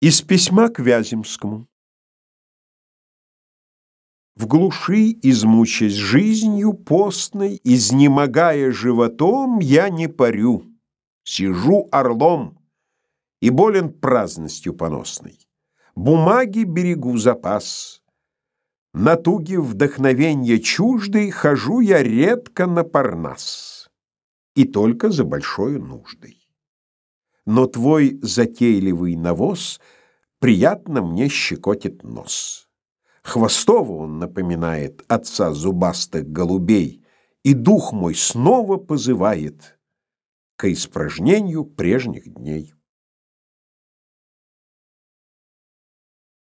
Из письма к Вяземскому. В глуши, измучаясь жизнью постной, Изнемогая животом, я не парю, Сижу орлом и болен праздностью поносной. Бумаги берегу запас. Натуги вдохновенья чуждой Хожу я редко на парнас, И только за большой нуждой но твой затейливый навоз приятно мне щекотит нос. Хвостову он напоминает отца зубастых голубей, и дух мой снова позывает к испражнению прежних дней.